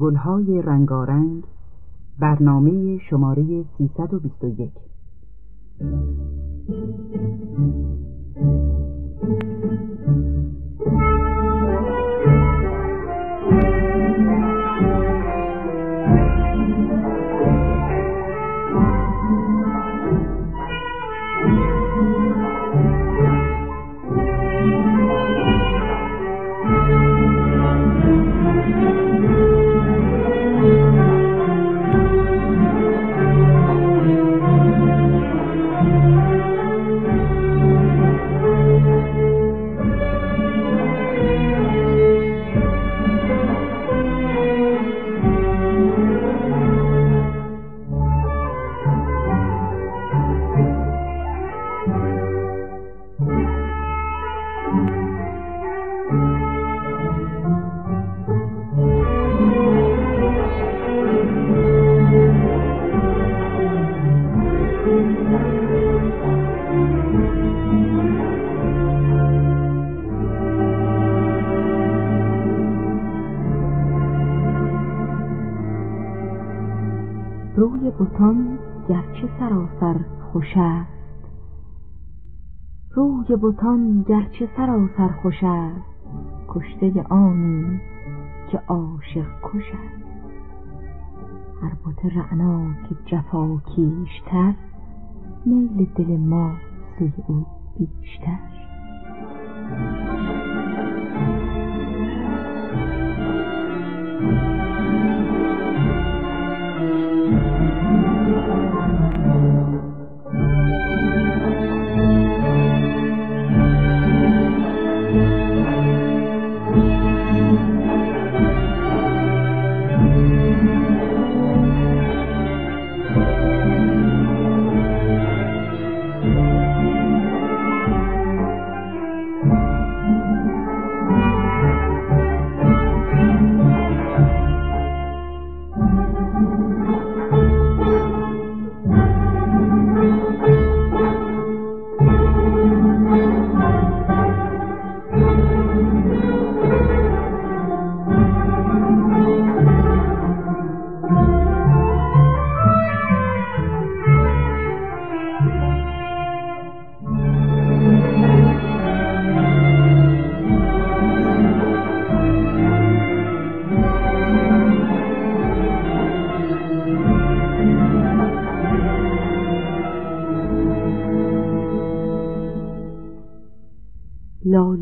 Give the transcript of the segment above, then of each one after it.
گلهای رنگارنگ برنامه شماره 321 خوش است روی بوتان گرچه سراسر خوش است کشته آنی که عاشق کش است هر بت رعنا که جفا کیشتر میل دل ما سوی او بیشتر.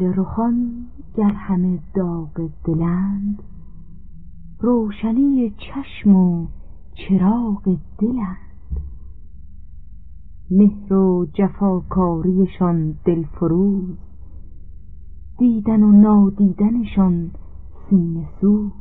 لاله رخان گر همه داغ دلند روشنی چشم و چراغ دلند. مهر و جفاکاریشان دلفروز دیدن و نادیدنشان سینه سوز.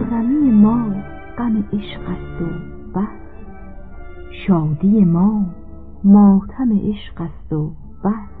خرمی ما غم عشق است و بس. شادی ما ماتم عشق است و بس.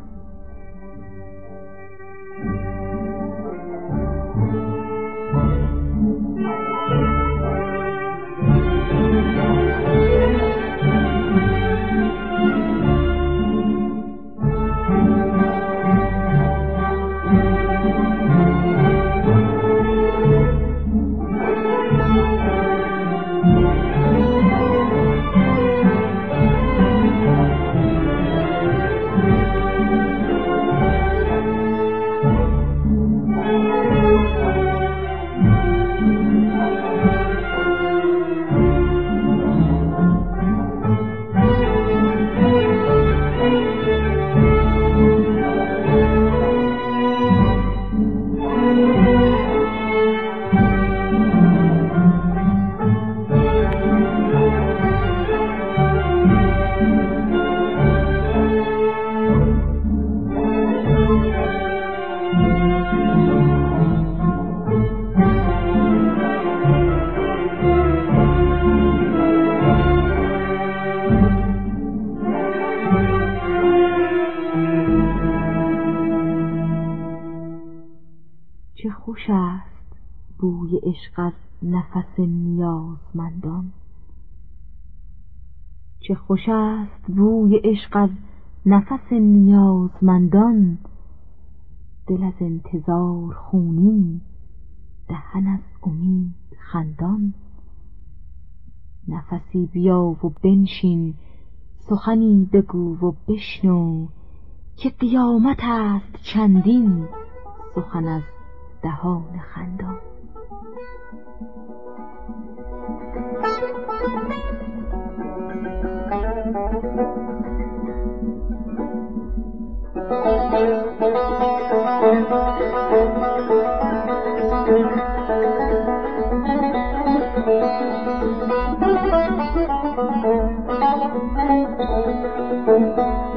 نیازمندان چه خوش است بوی عشق از نفس نیازمندان. دل از انتظار خونین دهن از امید خندان. نفسی بیا و بنشین سخنی بگو و بشنو که قیامت است چندین. سخن از دهان خندان. Thank you.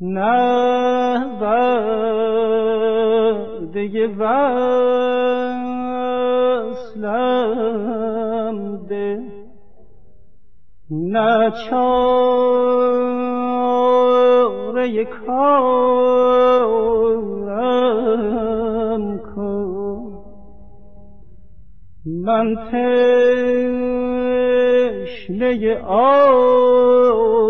نه وعده وصلم ده نه چون چاره کارم کن. من تشنه آزار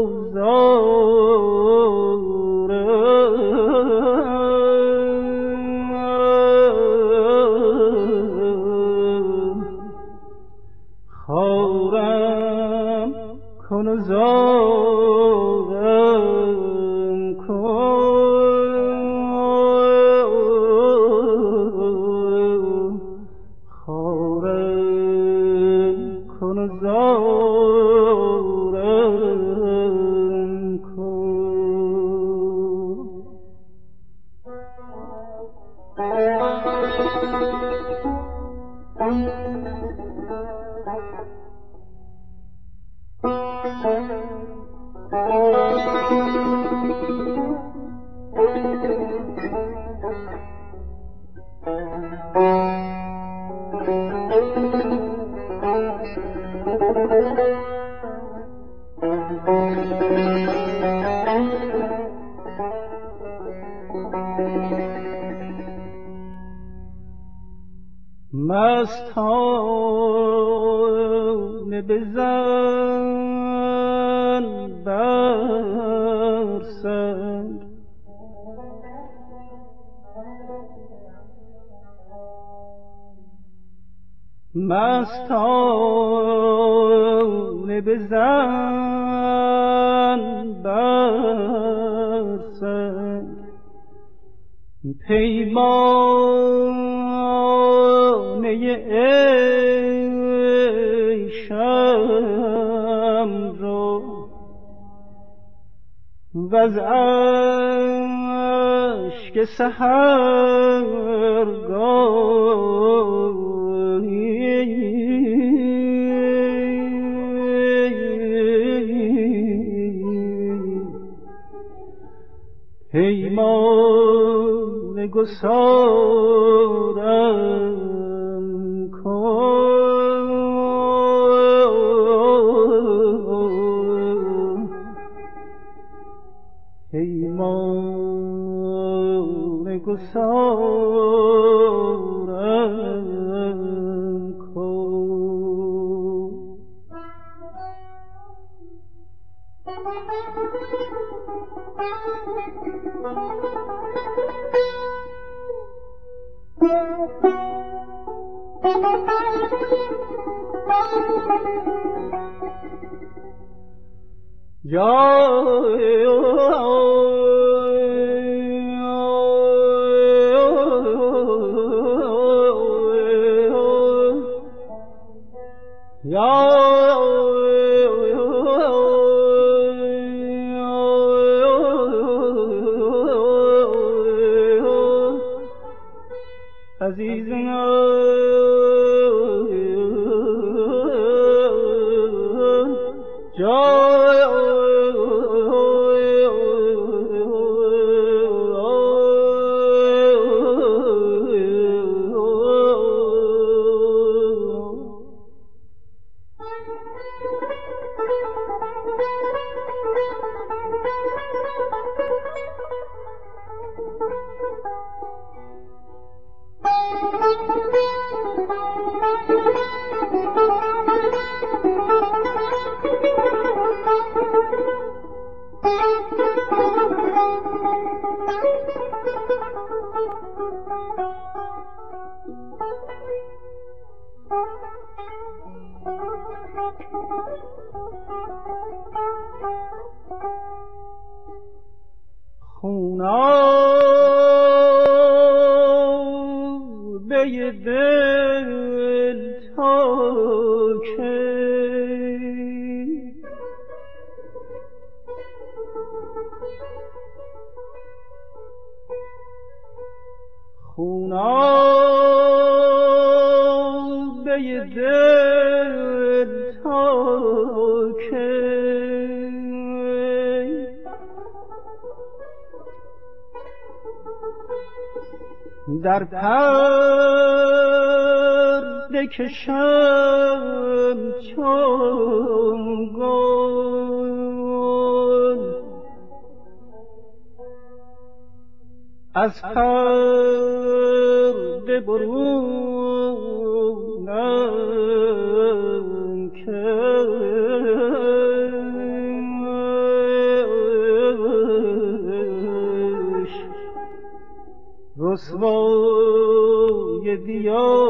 مستانه بزن بر سنگ. مستانه بزن پیمانه عیشم رو و از عشق سهرگاهی پیمان گسارم در پرده کشم چون گل. از پرده برونم رسوای دیارم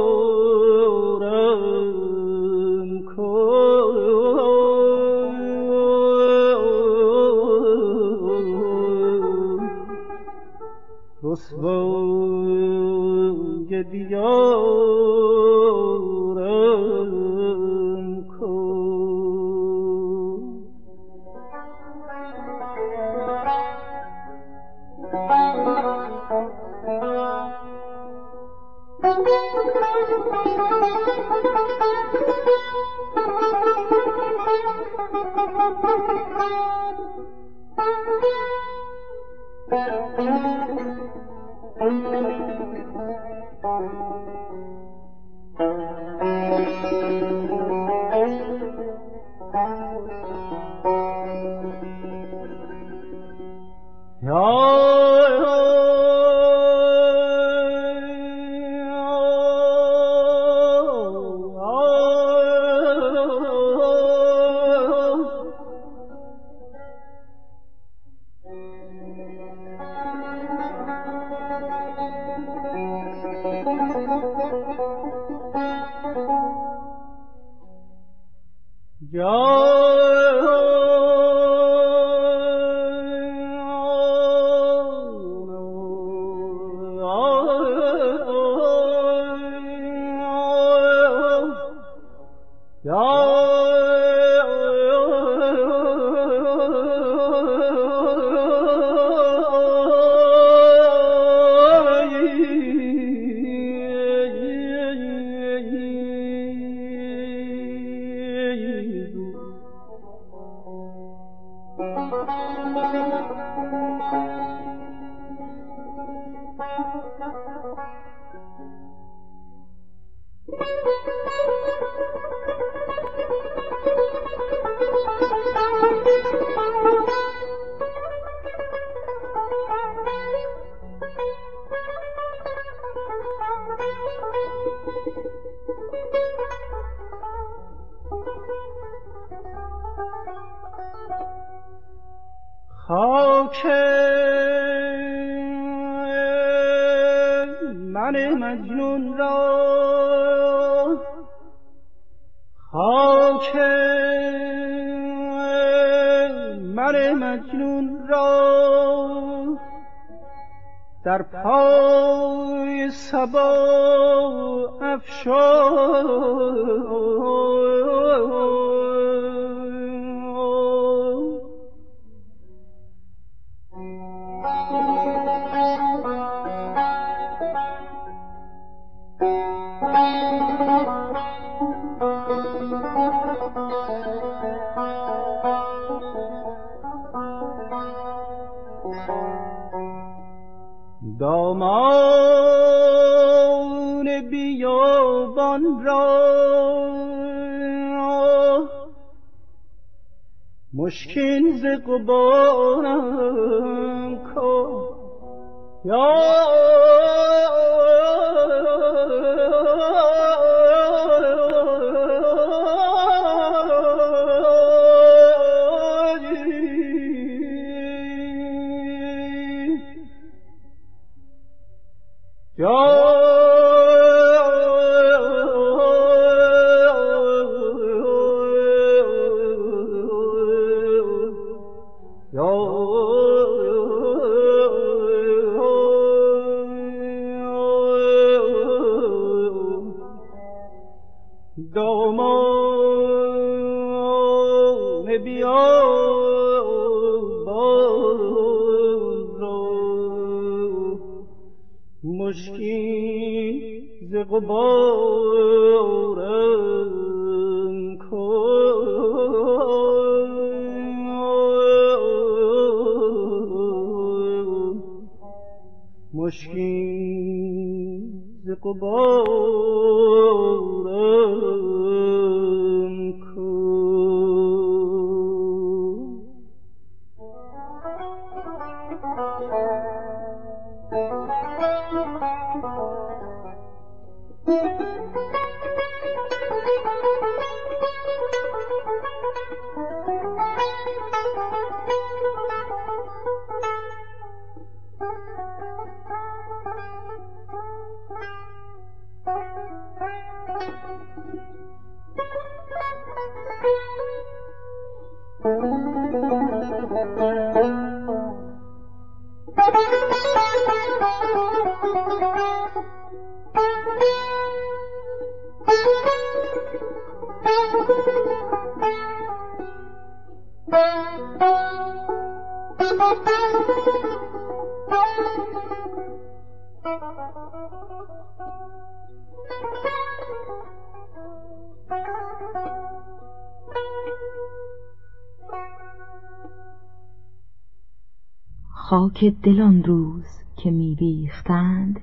خاک دلان روز که می ریختند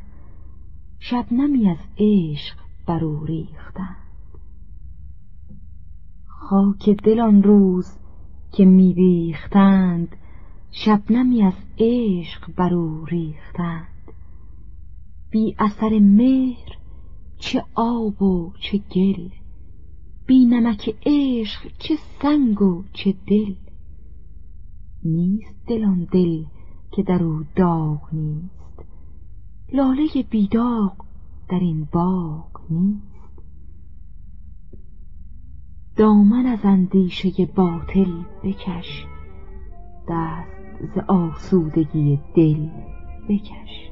شبنمی از عشق بر او ریختند خاک دلان روز که می ریختند شبنمی از عشق بر او ریختند بی اثر مهر چه آب و چه گل بی نمک عشق چه سنگ و چه دل. نیست دلان دل که در او داغ نیست. لاله بیداغ در این باغ نیست. دامن از اندیشه باطل بکش. دست ز آسودگی دل بکش.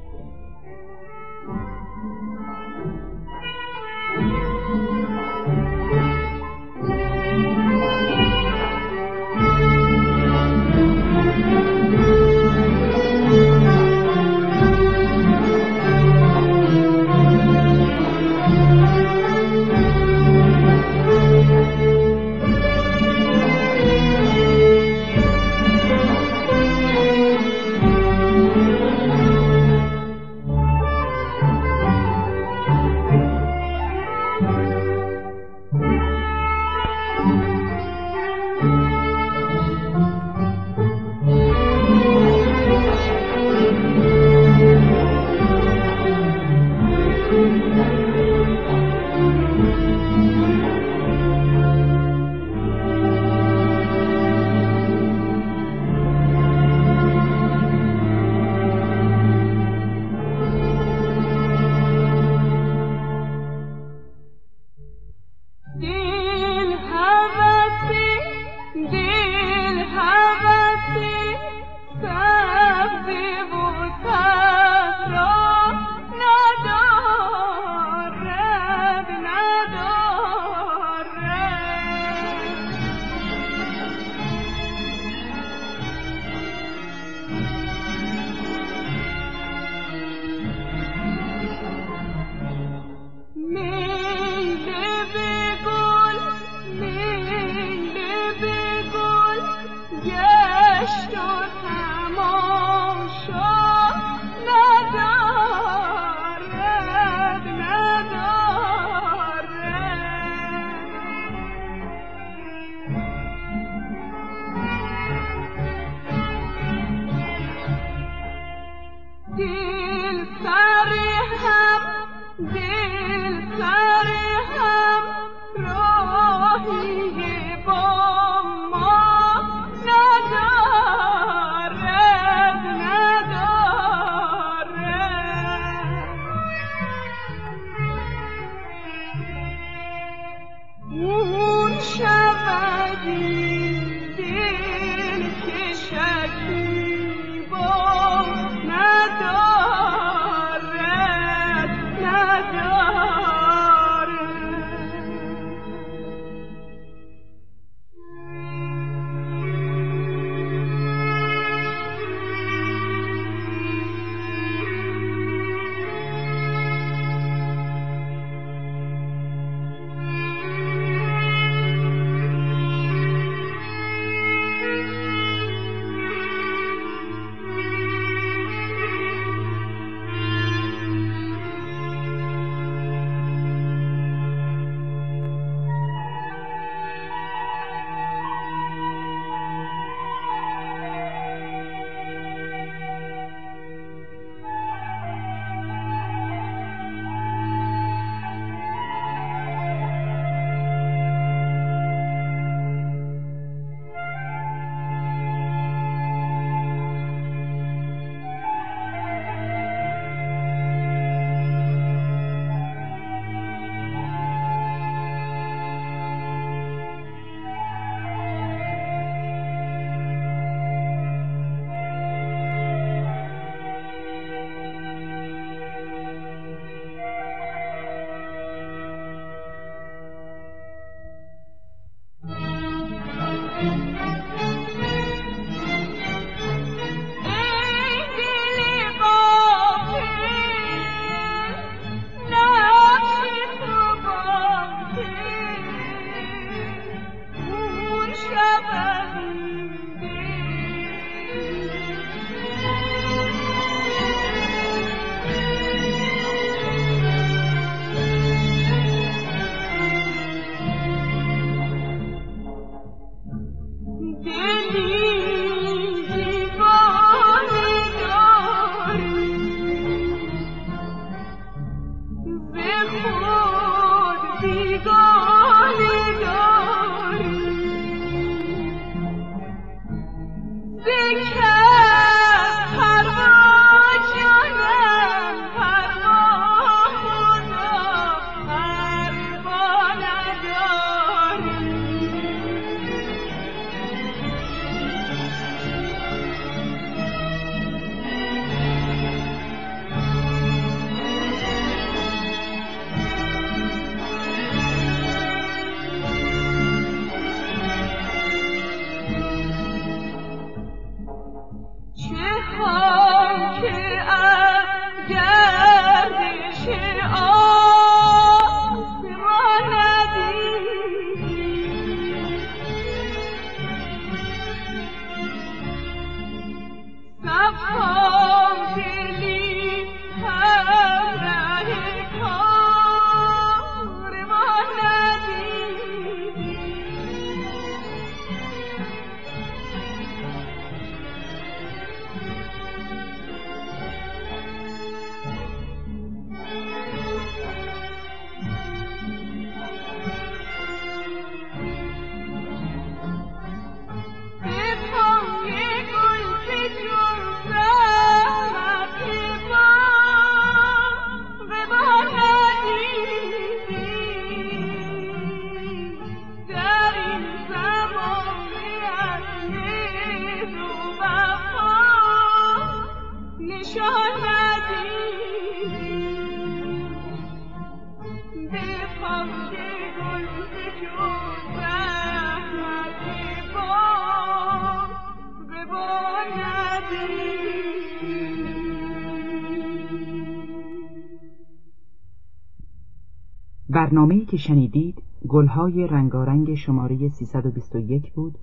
برنامه‌ای که شنیدید گلهای رنگارنگ شماره 321 بود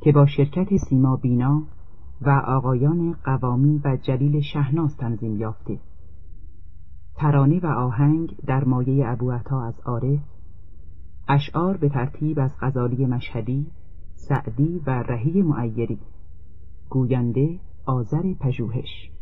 که با شرکت سیما بینا و آقایان قوامی و جلیل شهناز تنظیم یافته. ترانه و آهنگ در مایه ابو عطا از عارف اشعار به ترتیب از غزالی مشهدی سعدی و رهی معیری گوینده آذر پژوهش.